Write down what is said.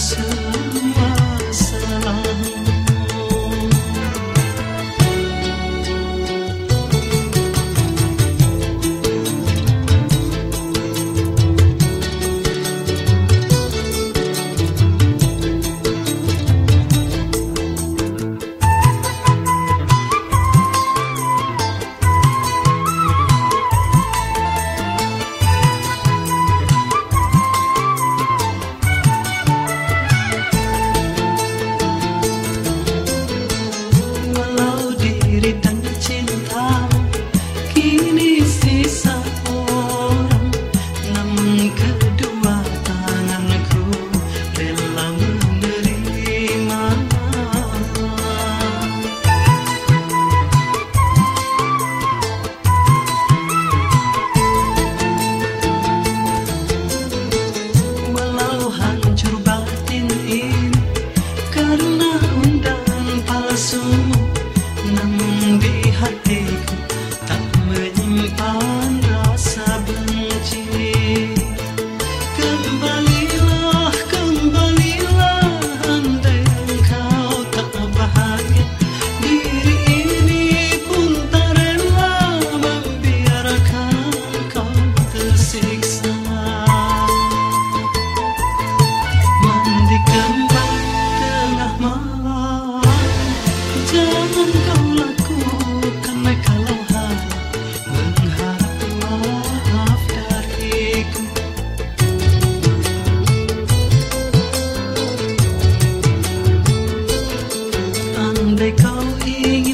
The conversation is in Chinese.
answer. 被勾引